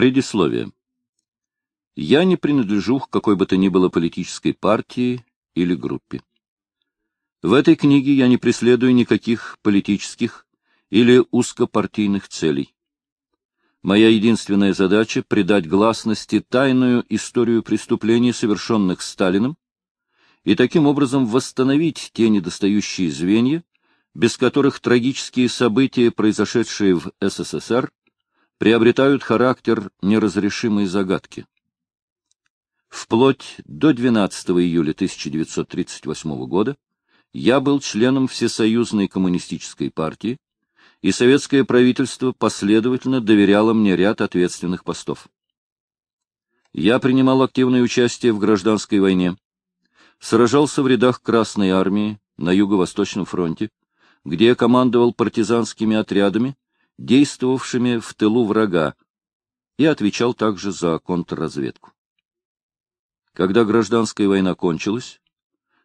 Предисловие. Я не принадлежу к какой бы то ни было политической партии или группе. В этой книге я не преследую никаких политических или узкопартийных целей. Моя единственная задача — придать гласности тайную историю преступлений, совершенных Сталиным, и таким образом восстановить те недостающие звенья, без которых трагические события, произошедшие в СССР, приобретают характер неразрешимой загадки. Вплоть до 12 июля 1938 года я был членом Всесоюзной коммунистической партии, и советское правительство последовательно доверяло мне ряд ответственных постов. Я принимал активное участие в гражданской войне, сражался в рядах Красной армии на Юго-Восточном фронте, где командовал партизанскими отрядами, действовавшими в тылу врага, и отвечал также за контрразведку. Когда гражданская война кончилась,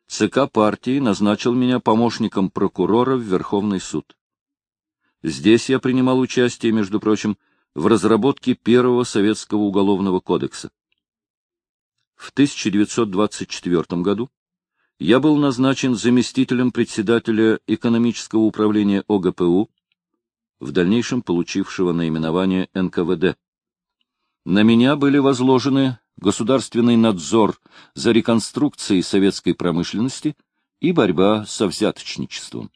ЦК партии назначил меня помощником прокурора в Верховный суд. Здесь я принимал участие, между прочим, в разработке первого советского уголовного кодекса. В 1924 году я был назначен заместителем председателя экономического управления ОГПУ, в дальнейшем получившего наименование НКВД. На меня были возложены государственный надзор за реконструкцией советской промышленности и борьба со взяточничеством.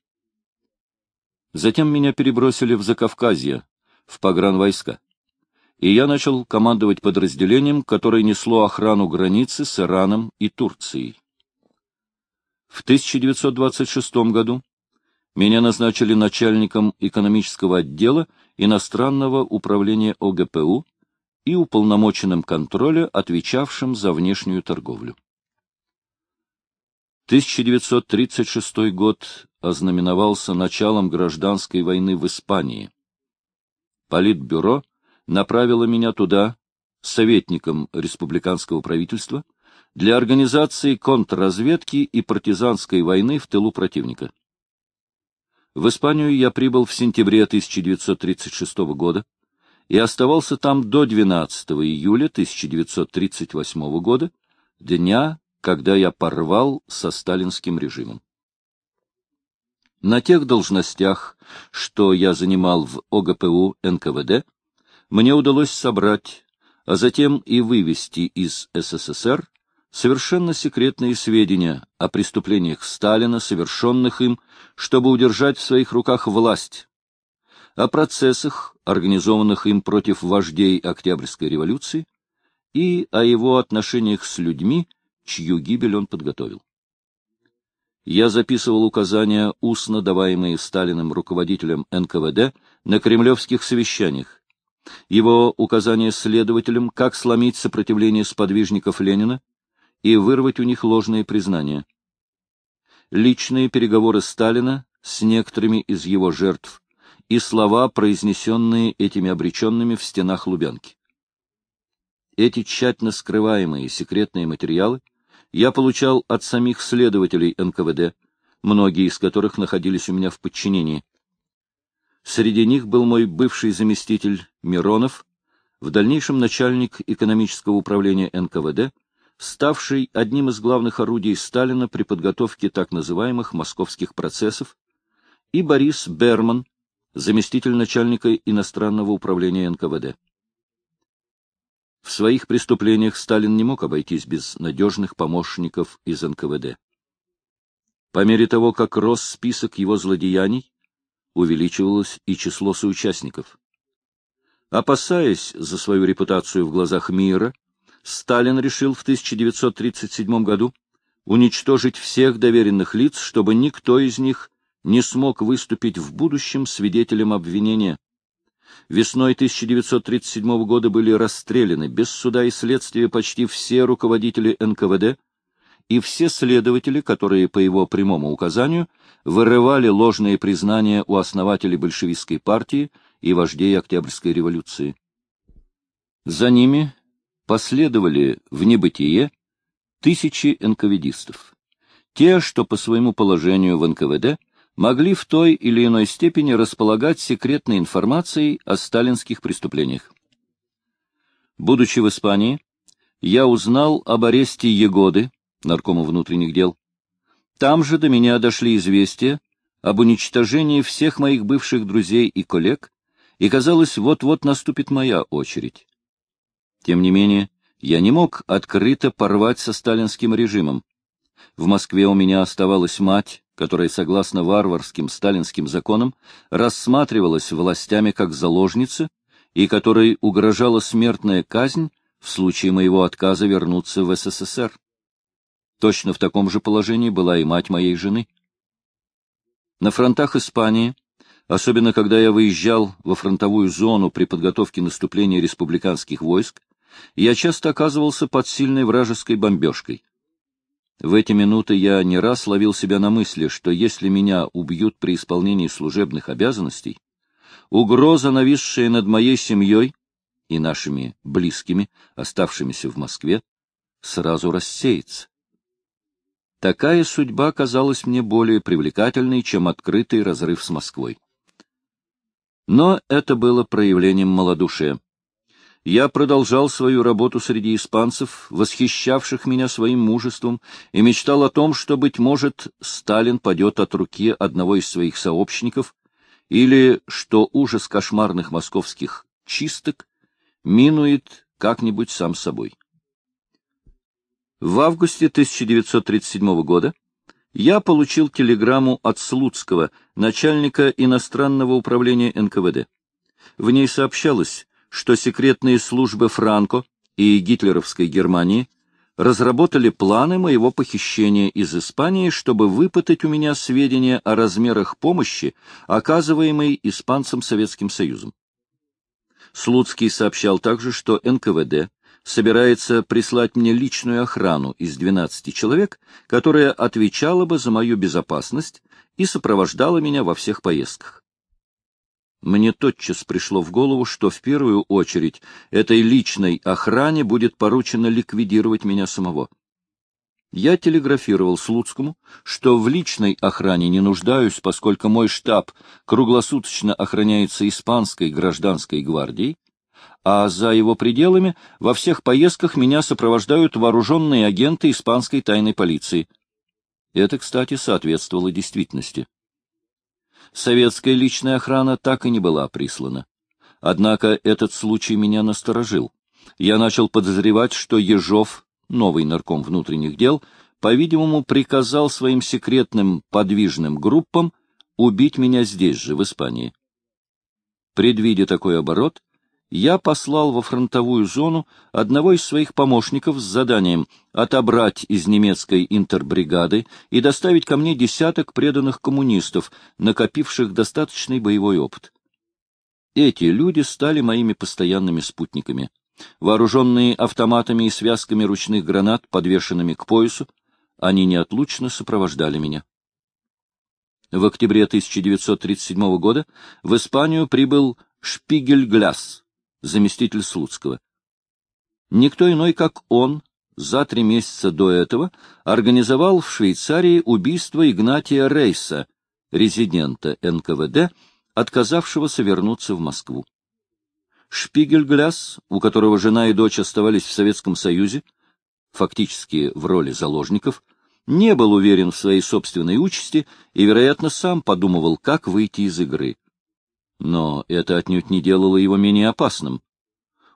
Затем меня перебросили в Закавказье, в погранвойска, и я начал командовать подразделением, которое несло охрану границы с Ираном и Турцией. В 1926 году меня назначили начальником экономического отдела иностранного управления ОГПУ и уполномоченным контроля, отвечавшим за внешнюю торговлю. 1936 год ознаменовался началом гражданской войны в Испании. Политбюро направило меня туда, советником республиканского правительства, для организации контрразведки и партизанской войны в тылу противника. В Испанию я прибыл в сентябре 1936 года и оставался там до 12 июля 1938 года, дня, когда я порвал со сталинским режимом. На тех должностях, что я занимал в ОГПУ НКВД, мне удалось собрать, а затем и вывести из СССР совершенно секретные сведения о преступлениях Сталина, совершенных им, чтобы удержать в своих руках власть, о процессах, организованных им против вождей Октябрьской революции, и о его отношениях с людьми, чью гибель он подготовил. Я записывал указания, устно даваемые Сталиным руководителям НКВД на кремлевских совещаниях, его указания следователям, как сломить сопротивление сподвижников Ленина, и вырвать у них ложные признания. Личные переговоры Сталина с некоторыми из его жертв и слова, произнесенные этими обреченными в стенах Лубянки. Эти тщательно скрываемые секретные материалы я получал от самих следователей НКВД, многие из которых находились у меня в подчинении. Среди них был мой бывший заместитель Миронов, в дальнейшем начальник экономического управления НКВД, ставший одним из главных орудий Сталина при подготовке так называемых московских процессов, и Борис Берман, заместитель начальника иностранного управления НКВД. В своих преступлениях Сталин не мог обойтись без надежных помощников из НКВД. По мере того, как рос список его злодеяний, увеличивалось и число соучастников. Опасаясь за свою репутацию в глазах мира, Сталин решил в 1937 году уничтожить всех доверенных лиц, чтобы никто из них не смог выступить в будущем свидетелем обвинения. Весной 1937 года были расстреляны без суда и следствия почти все руководители НКВД и все следователи, которые по его прямому указанию вырывали ложные признания у основателей большевистской партии и вождей Октябрьской революции. За ними последовали в небытие тысячи НКВДистов. Те, что по своему положению в НКВД могли в той или иной степени располагать секретной информацией о сталинских преступлениях. Будучи в Испании, я узнал об аресте Егоды, наркома внутренних дел. Там же до меня дошли известия об уничтожении всех моих бывших друзей и коллег, и, казалось, вот-вот наступит моя очередь. Тем не менее, я не мог открыто порвать со сталинским режимом. В Москве у меня оставалась мать, которая, согласно варварским сталинским законам, рассматривалась властями как заложница и которой угрожала смертная казнь в случае моего отказа вернуться в СССР. Точно в таком же положении была и мать моей жены. На фронтах Испании, особенно когда я выезжал во фронтовую зону при подготовке наступления республиканских войск, я часто оказывался под сильной вражеской бомбежкой. В эти минуты я не раз ловил себя на мысли, что если меня убьют при исполнении служебных обязанностей, угроза, нависшая над моей семьей и нашими близкими, оставшимися в Москве, сразу рассеется. Такая судьба казалась мне более привлекательной, чем открытый разрыв с Москвой. Но это было проявлением малодушия я продолжал свою работу среди испанцев, восхищавших меня своим мужеством, и мечтал о том, что, быть может, Сталин падет от руки одного из своих сообщников, или что ужас кошмарных московских чисток минует как-нибудь сам собой. В августе 1937 года я получил телеграмму от Слуцкого, начальника иностранного управления НКВД. В ней сообщалось, что секретные службы Франко и гитлеровской Германии разработали планы моего похищения из Испании, чтобы выпытать у меня сведения о размерах помощи, оказываемой испанцам Советским Союзом. Слуцкий сообщал также, что НКВД собирается прислать мне личную охрану из 12 человек, которая отвечала бы за мою безопасность и сопровождала меня во всех поездках. Мне тотчас пришло в голову, что в первую очередь этой личной охране будет поручено ликвидировать меня самого. Я телеграфировал Слуцкому, что в личной охране не нуждаюсь, поскольку мой штаб круглосуточно охраняется испанской гражданской гвардией, а за его пределами во всех поездках меня сопровождают вооруженные агенты испанской тайной полиции. Это, кстати, соответствовало действительности советская личная охрана так и не была прислана. Однако этот случай меня насторожил. Я начал подозревать, что Ежов, новый нарком внутренних дел, по-видимому, приказал своим секретным подвижным группам убить меня здесь же, в Испании. Предвидя такой оборот, я послал во фронтовую зону одного из своих помощников с заданием отобрать из немецкой интербригады и доставить ко мне десяток преданных коммунистов, накопивших достаточный боевой опыт. Эти люди стали моими постоянными спутниками. Вооруженные автоматами и связками ручных гранат, подвешенными к поясу, они неотлучно сопровождали меня. В октябре 1937 года в Испанию прибыл Шпигель-Гляс, заместитель Слуцкого. Никто иной, как он, за три месяца до этого организовал в Швейцарии убийство Игнатия Рейса, резидента НКВД, отказавшегося вернуться в Москву. Шпигельгляс, у которого жена и дочь оставались в Советском Союзе, фактически в роли заложников, не был уверен в своей собственной участи и, вероятно, сам подумывал, как выйти из игры. Но это отнюдь не делало его менее опасным.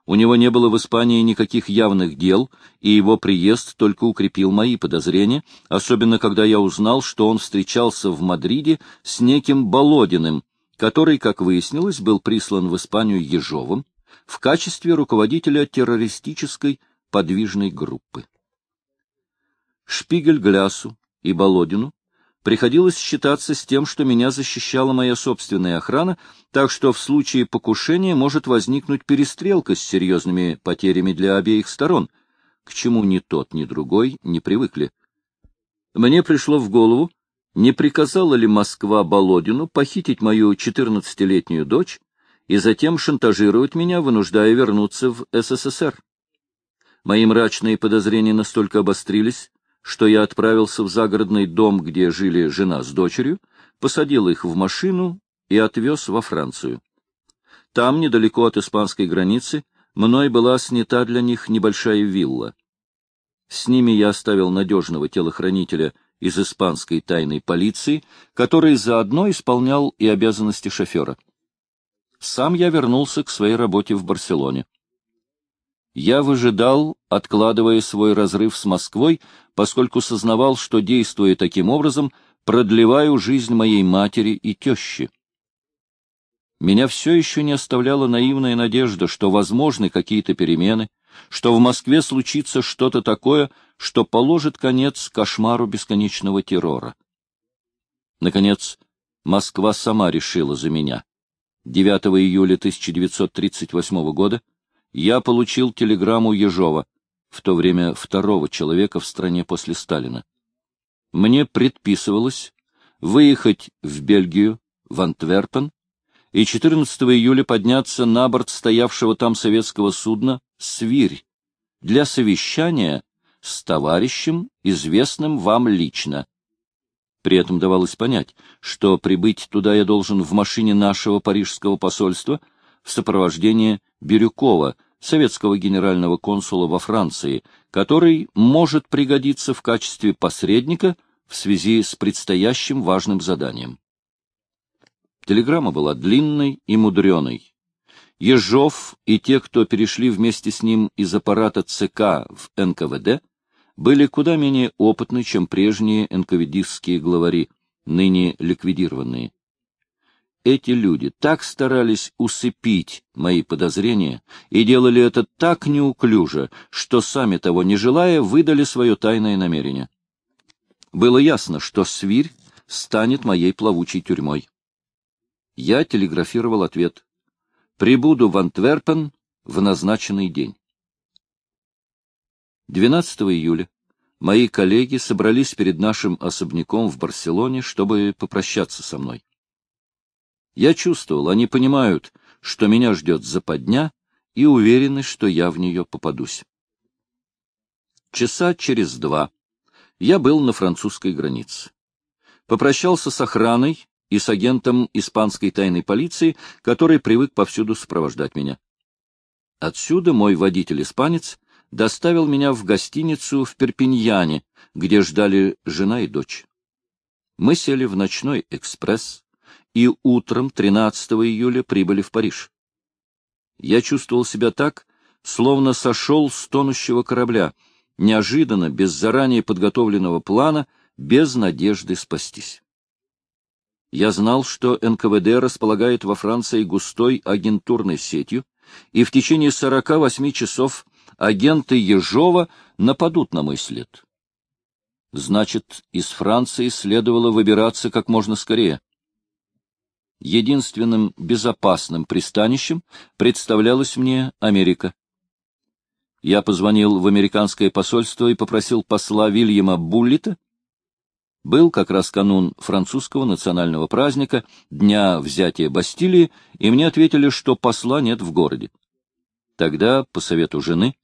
У него не было в Испании никаких явных дел, и его приезд только укрепил мои подозрения, особенно когда я узнал, что он встречался в Мадриде с неким Болодиным, который, как выяснилось, был прислан в Испанию Ежовым в качестве руководителя террористической подвижной группы. Шпигель Глясу и Болодину приходилось считаться с тем, что меня защищала моя собственная охрана, так что в случае покушения может возникнуть перестрелка с серьезными потерями для обеих сторон, к чему ни тот, ни другой не привыкли. Мне пришло в голову, не приказала ли Москва Болодину похитить мою четырнадцатилетнюю дочь и затем шантажировать меня, вынуждая вернуться в СССР. Мои мрачные подозрения настолько обострились, что я отправился в загородный дом, где жили жена с дочерью, посадил их в машину и отвез во Францию. Там, недалеко от испанской границы, мной была снята для них небольшая вилла. С ними я оставил надежного телохранителя из испанской тайной полиции, который заодно исполнял и обязанности шофера. Сам я вернулся к своей работе в Барселоне. Я выжидал, откладывая свой разрыв с Москвой, поскольку сознавал, что, действуя таким образом, продлеваю жизнь моей матери и тещи. Меня все еще не оставляла наивная надежда, что возможны какие-то перемены, что в Москве случится что-то такое, что положит конец кошмару бесконечного террора. Наконец, Москва сама решила за меня. 9 июля 1938 года я получил телеграмму Ежова, в то время второго человека в стране после Сталина. Мне предписывалось выехать в Бельгию, в Антверпен, и 14 июля подняться на борт стоявшего там советского судна «Свирь» для совещания с товарищем, известным вам лично. При этом давалось понять, что прибыть туда я должен в машине нашего парижского посольства в сопровождении Бирюкова, советского генерального консула во Франции, который может пригодиться в качестве посредника в связи с предстоящим важным заданием. Телеграмма была длинной и мудреной. Ежов и те, кто перешли вместе с ним из аппарата ЦК в НКВД, были куда менее опытны, чем прежние НКВДистские главари, ныне ликвидированные. Эти люди так старались усыпить мои подозрения и делали это так неуклюже, что, сами того не желая, выдали свое тайное намерение. Было ясно, что свирь станет моей плавучей тюрьмой. Я телеграфировал ответ. «Прибуду в Антверпен в назначенный день». 12 июля мои коллеги собрались перед нашим особняком в Барселоне, чтобы попрощаться со мной. Я чувствовал, они понимают, что меня ждет западня, и уверены, что я в нее попадусь. Часа через два я был на французской границе. Попрощался с охраной и с агентом испанской тайной полиции, который привык повсюду сопровождать меня. Отсюда мой водитель-испанец доставил меня в гостиницу в Перпиньяне, где ждали жена и дочь. Мы сели в ночной экспресс, и утром 13 июля прибыли в Париж. Я чувствовал себя так, словно сошел с тонущего корабля, неожиданно, без заранее подготовленного плана, без надежды спастись. Я знал, что НКВД располагает во Франции густой агентурной сетью, и в течение 48 часов агенты Ежова нападут на мой след. Значит, из Франции следовало выбираться как можно скорее единственным безопасным пристанищем представлялась мне Америка. Я позвонил в американское посольство и попросил посла Вильяма Буллита. Был как раз канун французского национального праздника, дня взятия Бастилии, и мне ответили, что посла нет в городе. Тогда, по совету жены,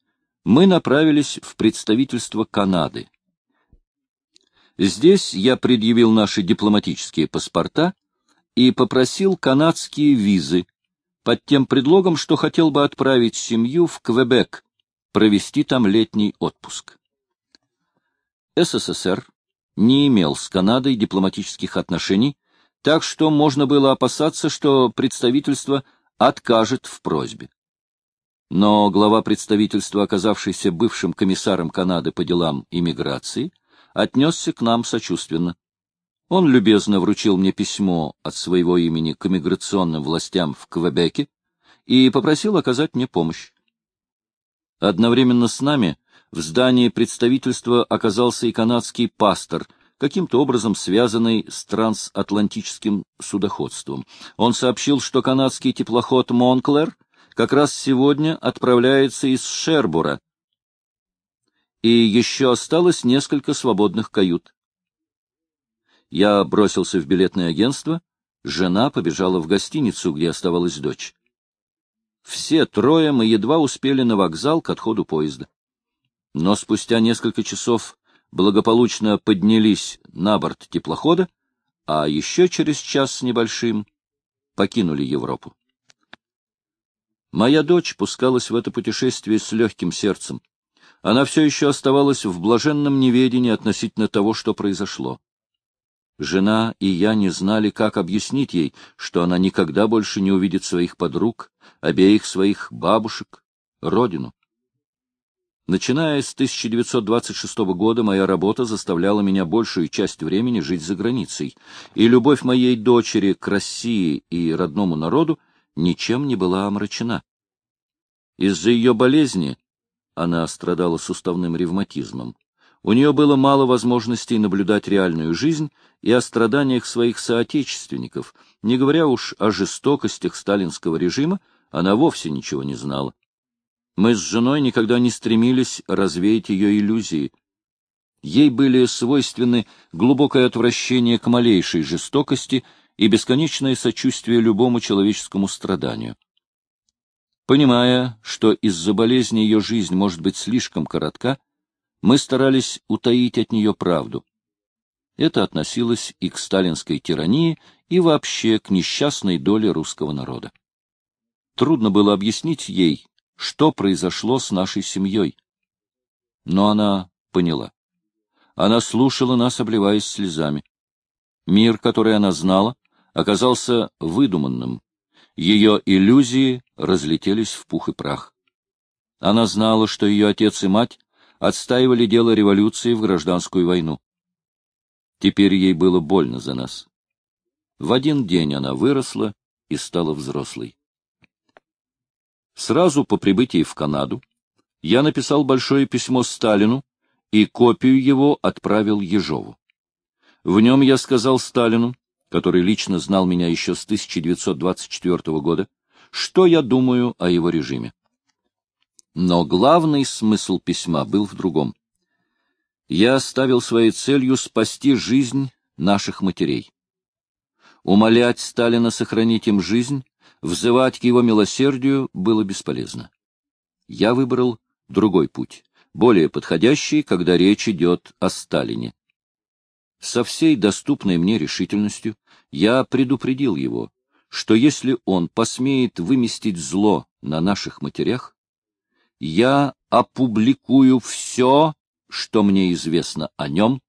мы направились в представительство Канады. Здесь я предъявил наши дипломатические паспорта и попросил канадские визы под тем предлогом, что хотел бы отправить семью в Квебек, провести там летний отпуск. СССР не имел с Канадой дипломатических отношений, так что можно было опасаться, что представительство откажет в просьбе. Но глава представительства, оказавшийся бывшим комиссаром Канады по делам иммиграции, отнесся к нам сочувственно. Он любезно вручил мне письмо от своего имени к иммиграционным властям в Квебеке и попросил оказать мне помощь. Одновременно с нами в здании представительства оказался и канадский пастор, каким-то образом связанный с трансатлантическим судоходством. Он сообщил, что канадский теплоход «Монклер» как раз сегодня отправляется из Шербура, и еще осталось несколько свободных кают. Я бросился в билетное агентство, жена побежала в гостиницу, где оставалась дочь. Все трое мы едва успели на вокзал к отходу поезда. Но спустя несколько часов благополучно поднялись на борт теплохода, а еще через час с небольшим покинули Европу. Моя дочь пускалась в это путешествие с легким сердцем. Она все еще оставалась в блаженном неведении относительно того, что произошло. Жена и я не знали, как объяснить ей, что она никогда больше не увидит своих подруг, обеих своих бабушек, родину. Начиная с 1926 года моя работа заставляла меня большую часть времени жить за границей, и любовь моей дочери к России и родному народу ничем не была омрачена. Из-за ее болезни, она страдала суставным ревматизмом, у нее было мало возможностей наблюдать реальную жизнь и о страданиях своих соотечественников, не говоря уж о жестокостях сталинского режима, она вовсе ничего не знала. Мы с женой никогда не стремились развеять ее иллюзии. Ей были свойственны глубокое отвращение к малейшей жестокости и бесконечное сочувствие любому человеческому страданию. Понимая, что из-за болезни ее жизнь может быть слишком коротка, мы старались утаить от нее правду. Это относилось и к сталинской тирании, и вообще к несчастной доле русского народа. Трудно было объяснить ей, что произошло с нашей семьей. Но она поняла. Она слушала нас, обливаясь слезами. Мир, который она знала, оказался выдуманным. Ее иллюзии разлетелись в пух и прах. Она знала, что ее отец и мать отстаивали дело революции в гражданскую войну. Теперь ей было больно за нас. В один день она выросла и стала взрослой. Сразу по прибытии в Канаду я написал большое письмо Сталину и копию его отправил Ежову. В нем я сказал Сталину, который лично знал меня еще с 1924 года, что я думаю о его режиме. Но главный смысл письма был в другом. Я ставил своей целью спасти жизнь наших матерей. Умолять Сталина сохранить им жизнь, взывать к его милосердию было бесполезно. Я выбрал другой путь, более подходящий, когда речь идет о Сталине. Со всей доступной мне решительностью я предупредил его, что если он посмеет выместить зло на наших матерях, я опубликую все, что мне известно о нем.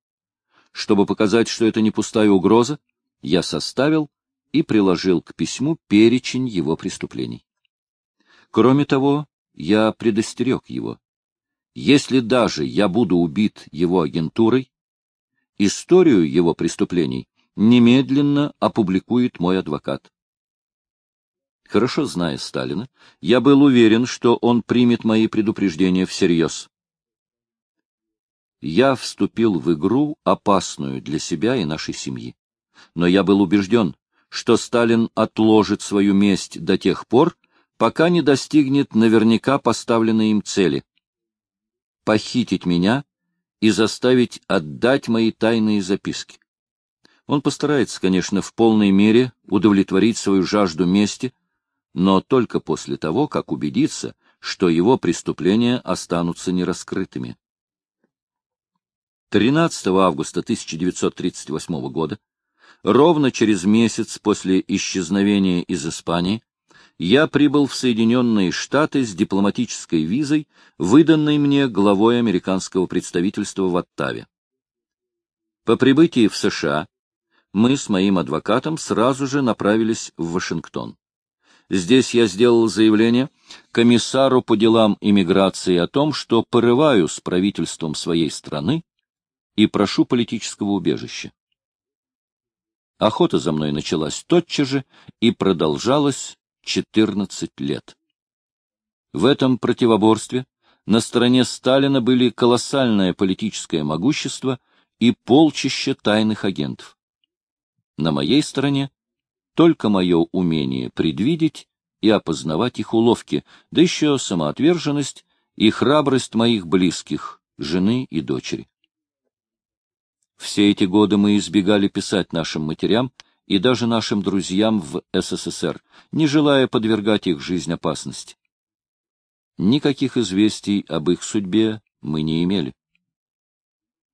Чтобы показать, что это не пустая угроза, я составил и приложил к письму перечень его преступлений. Кроме того, я предостерег его. Если даже я буду убит его агентурой, историю его преступлений немедленно опубликует мой адвокат. Хорошо зная Сталина, я был уверен, что он примет мои предупреждения всерьез. Я вступил в игру, опасную для себя и нашей семьи. Но я был убежден, что Сталин отложит свою месть до тех пор, пока не достигнет наверняка поставленной им цели — похитить меня и заставить отдать мои тайные записки. Он постарается, конечно, в полной мере удовлетворить свою жажду мести, но только после того, как убедиться, что его преступления останутся нераскрытыми. 13 августа 1938 года, ровно через месяц после исчезновения из Испании, я прибыл в Соединенные Штаты с дипломатической визой, выданной мне главой американского представительства в Оттаве. По прибытии в США мы с моим адвокатом сразу же направились в Вашингтон. Здесь я сделал заявление комиссару по делам иммиграции о том, что порываю с правительством своей страны и прошу политического убежища. Охота за мной началась тотчас же и продолжалась 14 лет. В этом противоборстве на стороне Сталина были колоссальное политическое могущество и полчища тайных агентов. На моей стороне только мое умение предвидеть и опознавать их уловки, да еще самоотверженность и храбрость моих близких, жены и дочери. Все эти годы мы избегали писать нашим матерям и даже нашим друзьям в СССР, не желая подвергать их жизнь опасности. Никаких известий об их судьбе мы не имели.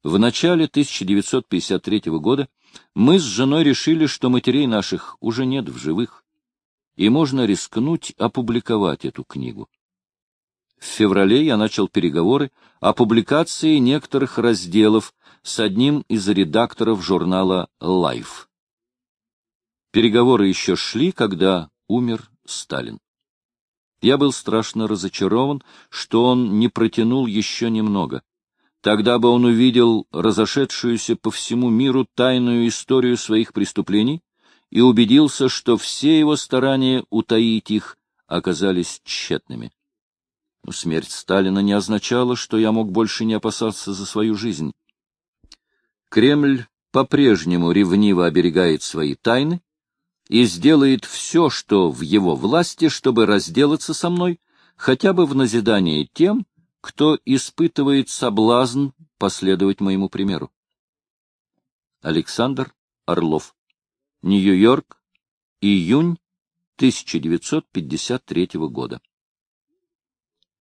В начале 1953 года мы с женой решили, что матерей наших уже нет в живых. и можно рискнуть опубликовать эту книгу. В феврале я начал переговоры о публикации некоторых разделов с одним из редакторов журнала Life. Переговоры еще шли, когда умер Сталин. Я был страшно разочарован, что он не протянул еще немного. Тогда бы он увидел разошедшуюся по всему миру тайную историю своих преступлений и убедился, что все его старания утаить их оказались тщетными. Но смерть Сталина не означала, что я мог больше не опасаться за свою жизнь. Кремль по-прежнему ревниво оберегает свои тайны и сделает все, что в его власти, чтобы разделаться со мной, хотя бы в назидание тем, кто испытывает соблазн последовать моему примеру. Александр Орлов. Нью-Йорк. Июнь 1953 года.